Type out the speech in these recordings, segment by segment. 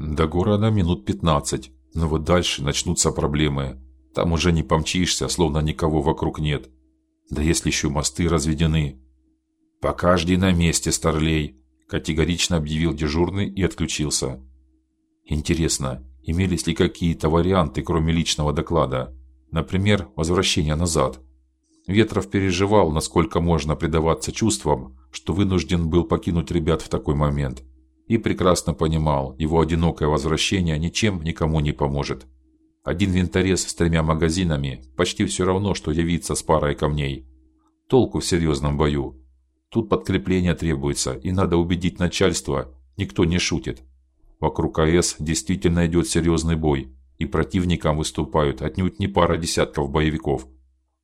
До города минут пятнадцать, но вот дальше начнутся проблемы. Там уже не помчишься, словно никого вокруг нет. Да если еще мосты разведены. Пока жди на месте, старлей, категорично объявил дежурный и отключился. Интересно, имелись ли какие-то варианты, кроме личного доклада? Например, возвращение назад. Ветров переживал, насколько можно предаваться чувствам, что вынужден был покинуть ребят в такой момент, и прекрасно понимал, его одинокое возвращение ничем никому не поможет. Один винторез с тремя магазинами почти все равно, что явиться с парой камней. Толку в серьезном бою. Тут подкрепление требуется, и надо убедить начальство, никто не шутит. Вокруг АЭС действительно идет серьезный бой, и противникам выступают отнюдь не пара десятков боевиков.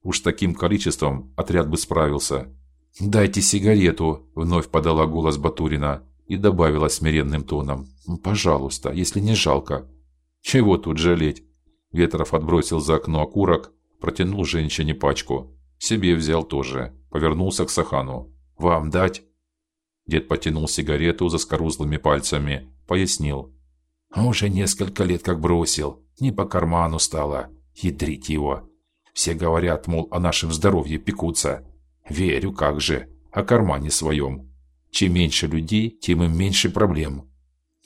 Уж таким количеством отряд бы справился. Дайте сигарету, вновь подала голос Батурина и добавила смиренным тоном: "Пожалуйста, если не жалко". Чего тут жалеть? Ветров отбросил за окно окурок, протянул женщине пачку, себе взял тоже, повернулся к Сахану. "Вам дать?" Дед потянул сигарету за скорузлыми пальцами, пояснил: "А уже несколько лет как бросил, не по карману стало. Ядрить его. Все говорят, мол, о нашем здоровье пекутся. Верю, как же, о кармане своем. Чем меньше людей, тем им меньше проблем".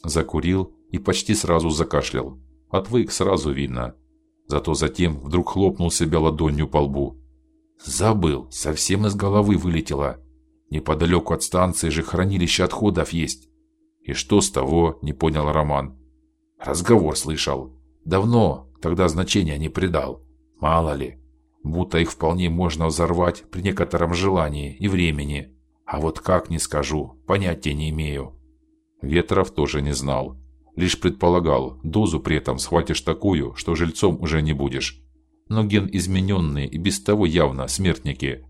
Закурил и почти сразу закашлял. Отвык сразу видно. Зато затем вдруг хлопнул себя ладонью по лбу. Забыл, совсем из головы вылетело. Неподалеку от станции же хранилище отходов есть. И что с того? Не понял Роман. Разговор слышал. Давно, тогда значения не придал. Мало ли, будто их вполне можно взорвать при некотором желании и времени. А вот как не скажу, понятия не имею. Ветров тоже не знал, лишь предполагал, дозу при этом схватишь такую, что жильцом уже не будешь. Но ген измененные и без того явно смертники.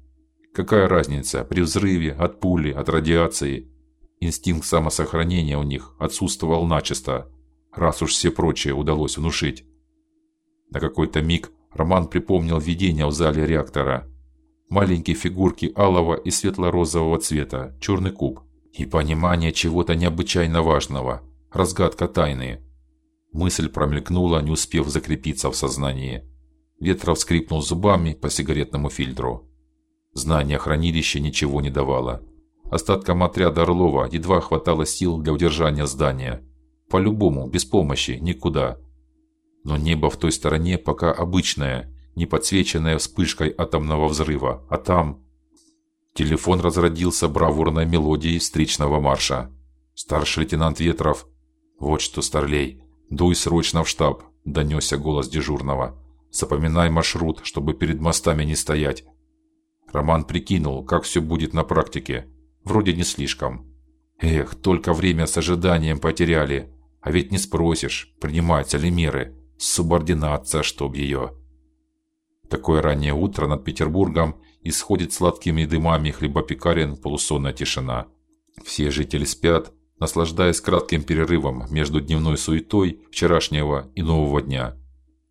Какая разница при взрыве, от пули, от радиации? Инстинкт самосохранения у них отсутствовал начисто раз уж все прочее удалось внушить. На какой-то миг Роман припомнил видение в зале реактора. Маленькие фигурки алого и светло-розового цвета, черный куб и понимание чего-то необычайно важного, разгадка тайны. Мысль промелькнула, не успев закрепиться в сознании. Ветров скрипнул зубами по сигаретному фильтру. Знание хранилища ничего не давало. Остаткам отряда Орлова едва хватало сил для удержания здания. По-любому, без помощи никуда. Но небо в той стороне пока обычное, не подсвеченное вспышкой атомного взрыва, а там телефон разродился бравурной мелодией встречного марша. Старший лейтенант Ветров, вот что, старлей, дуй срочно в штаб, донесся голос дежурного. Запоминай маршрут, чтобы перед мостами не стоять. Роман прикинул, как все будет на практике. Вроде не слишком. Эх, только время с ожиданием потеряли. А ведь не спросишь, принимаются ли меры. Субординация, чтоб ее. Такое раннее утро над Петербургом исходит сладкими дымами хлебопекарен полусонная тишина. Все жители спят, наслаждаясь кратким перерывом между дневной суетой вчерашнего и нового дня.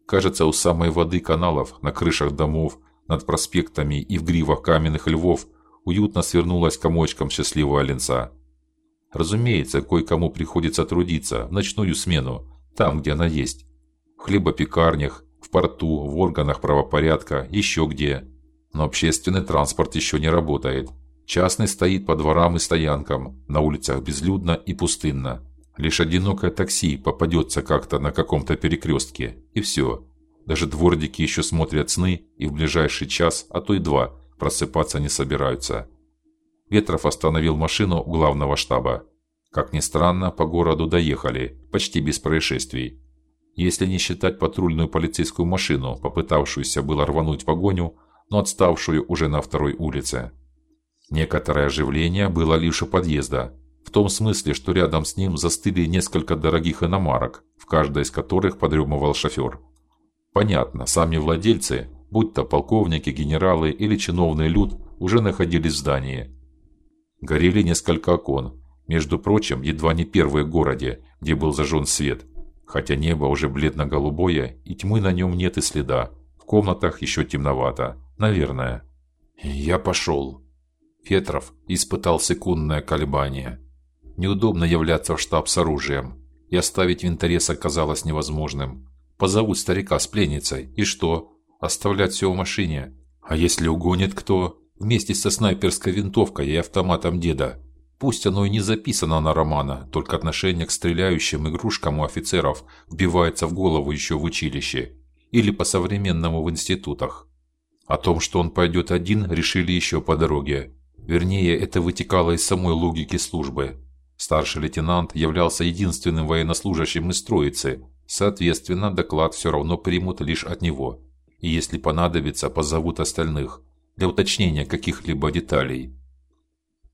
Кажется, у самой воды каналов, на крышах домов, над проспектами и в гривах каменных львов уютно свернулась комочком счастливого ленца. Разумеется, кое-кому приходится трудиться в ночную смену, там, где она есть. В хлебопекарнях, в порту, в органах правопорядка, еще где. Но общественный транспорт еще не работает. Частный стоит по дворам и стоянкам, на улицах безлюдно и пустынно. Лишь одинокое такси попадется как-то на каком-то перекрестке, и все. Даже дворники еще смотрят сны и в ближайший час, а то и два, просыпаться не собираются. Ветров остановил машину у главного штаба. Как ни странно, по городу доехали, почти без происшествий. Если не считать патрульную полицейскую машину, попытавшуюся было рвануть погоню, но отставшую уже на второй улице. Некоторое оживление было лишь у подъезда, в том смысле, что рядом с ним застыли несколько дорогих иномарок, в каждой из которых подремывал шофер. Понятно, сами владельцы, будь то полковники, генералы или чиновный люд, уже находились в здании Горели несколько окон. Между прочим, едва не первые в городе, где был зажжен свет. Хотя небо уже бледно-голубое, и тьмы на нем нет и следа. В комнатах еще темновато, наверное. Я пошел. Ветров испытал секундное колебание. Неудобно являться в штаб с оружием. и оставить Винторез оказалось невозможным. Позовут старика с пленницей, и что? Оставлять все в машине? А если угонит кто? Вместе со снайперской винтовкой и автоматом деда. Пусть оно и не записано на Романа, только отношение к стреляющим игрушкам у офицеров вбивается в голову еще в училище или по-современному в институтах. О том, что он пойдет один, решили еще по дороге. Вернее, это вытекало из самой логики службы. Старший лейтенант являлся единственным военнослужащим из троицы, соответственно, доклад все равно примут лишь от него. И если понадобится, позовут остальных для уточнения каких-либо деталей.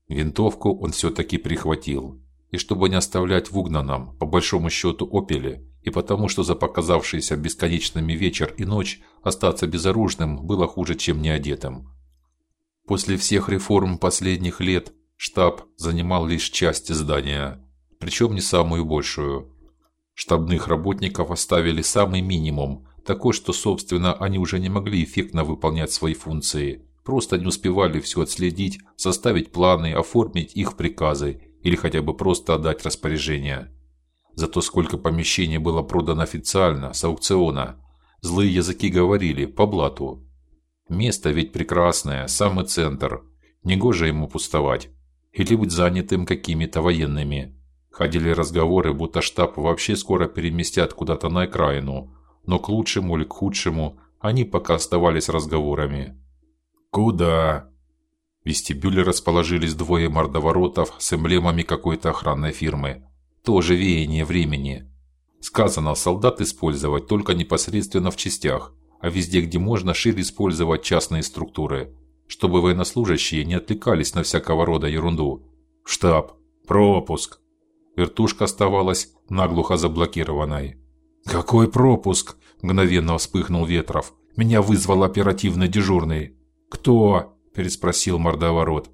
Винтовку он все-таки прихватил, и чтобы не оставлять в угнанном, по большому счету, опеле, и потому что за показавшиеся бесконечными вечер и ночь остаться безоружным было хуже, чем неодетым. После всех реформ последних лет штаб занимал лишь часть здания, причем не самую большую. Штабных работников оставили самый минимум, такой, что, собственно, они уже не могли эффектно выполнять свои функции просто не успевали все отследить, составить планы, оформить их приказы или хотя бы просто отдать распоряжение. Зато сколько помещений было продано официально с аукциона. Злые языки говорили по блату. Место ведь прекрасное, самый центр. Негоже ему пустовать или быть занятым какими-то военными. Ходили разговоры, будто штаб вообще скоро переместят куда-то на окраину, но к лучшему или к худшему они пока оставались разговорами. Куда? В вестибюле расположились двое мордоворотов с эмблемами какой-то охранной фирмы. Тоже веяние времени. Сказано солдат использовать только непосредственно в частях, а везде, где можно, шире использовать частные структуры, чтобы военнослужащие не отвлекались на всякого рода ерунду. Штаб, пропуск. Вертушка оставалась наглухо заблокированной. Какой пропуск? мгновенно вспыхнул Ветров. Меня вызвал оперативный дежурный. «Кто?» – переспросил мордоворот.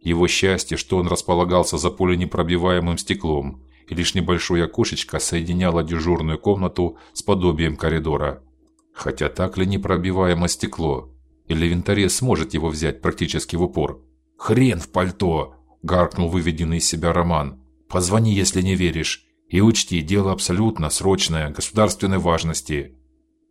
Его счастье, что он располагался за пуленепробиваемым стеклом, и лишь небольшое окошечко соединяло дежурную комнату с подобием коридора. Хотя так ли непробиваемо стекло? Или винторез сможет его взять практически в упор? «Хрен в пальто!» – гаркнул выведенный из себя Роман. «Позвони, если не веришь. И учти, дело абсолютно срочное, государственной важности».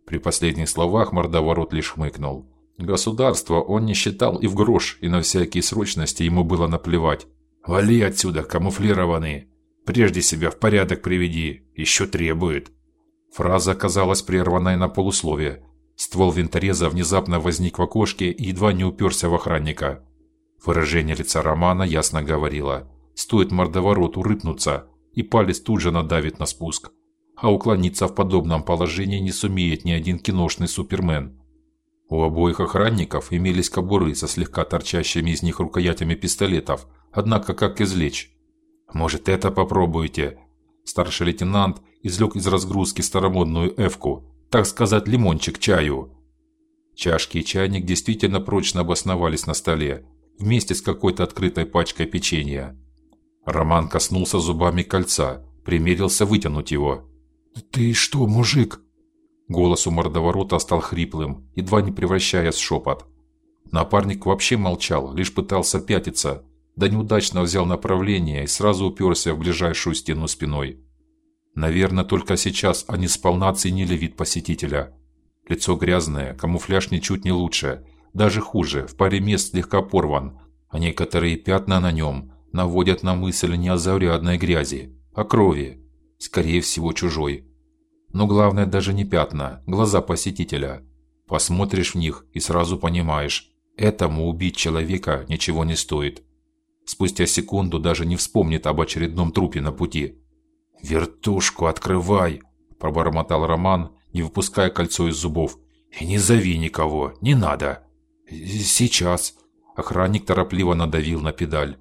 При последних словах мордоворот лишь хмыкнул. Государство он не считал и в грош, и на всякие срочности ему было наплевать. «Вали отсюда, камуфлированный! Прежде себя в порядок приведи, еще требует!» Фраза оказалась прерванной на полусловие. Ствол винтореза внезапно возник в окошке и едва не уперся в охранника. Выражение лица Романа ясно говорило. Стоит мордовороту рыпнуться, и палец тут же надавит на спуск. А уклониться в подобном положении не сумеет ни один киношный супермен. У обоих охранников имелись кобуры со слегка торчащими из них рукоятями пистолетов, однако как извлечь? Может, это попробуйте? Старший лейтенант извлек из разгрузки старомодную эвку, так сказать, лимончик чаю. Чашки и чайник действительно прочно обосновались на столе, вместе с какой-то открытой пачкой печенья. Роман коснулся зубами кольца, примерился вытянуть его. "Ты что, мужик?" Голос у мордоворота стал хриплым, едва не превращаясь в шепот. Напарник вообще молчал, лишь пытался пятиться, да неудачно взял направление и сразу уперся в ближайшую стену спиной. Наверное, только сейчас они сполна оценили вид посетителя. Лицо грязное, камуфляж ничуть не лучше, даже хуже, в паре мест слегка порван, а некоторые пятна на нем наводят на мысль не о заурядной грязи, а крови, скорее всего чужой. Но главное даже не пятна, глаза посетителя. Посмотришь в них и сразу понимаешь, этому убить человека ничего не стоит. Спустя секунду даже не вспомнит об очередном трупе на пути. Вертушку открывай, пробормотал Роман, не выпуская кольцо из зубов. И не зови никого, не надо. Сейчас. Охранник торопливо надавил на педаль.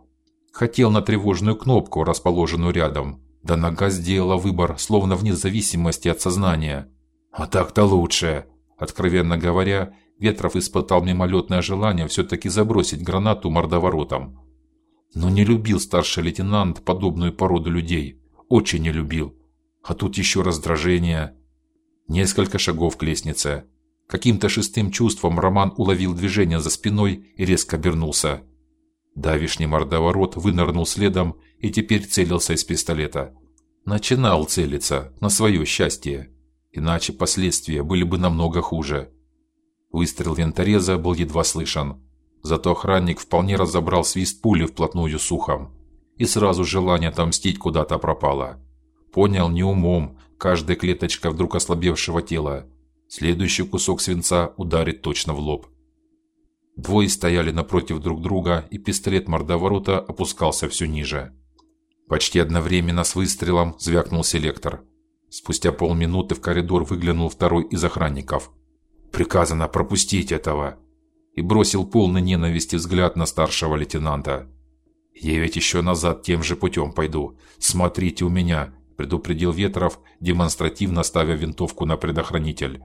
Хотел на тревожную кнопку, расположенную рядом, да нога сделала выбор, словно вне зависимости от сознания. А так-то лучше. Откровенно говоря, Ветров испытал мимолетное желание все-таки забросить гранату мордоворотом. Но не любил старший лейтенант подобную породу людей. Очень не любил. А тут еще раздражение. Несколько шагов к лестнице. Каким-то шестым чувством Роман уловил движение за спиной и резко обернулся. Давишний мордоворот вынырнул следом и теперь целился из пистолета. Начинал целиться на свое счастье, иначе последствия были бы намного хуже. Выстрел винтореза был едва слышен, зато охранник вполне разобрал свист пули вплотную с ухом, и сразу желание отомстить куда-то пропало. Понял не умом, каждая клеточка вдруг ослабевшего тела. Следующий кусок свинца ударит точно в лоб. Двое стояли напротив друг друга, и пистолет мордоворота опускался все ниже. Почти одновременно с выстрелом звякнул селектор. Спустя полминуты в коридор выглянул второй из охранников. Приказано пропустить этого. И бросил полный ненависти взгляд на старшего лейтенанта. Я ведь еще назад тем же путем пойду. Смотрите у меня, предупредил Ветров, демонстративно ставя винтовку на предохранитель.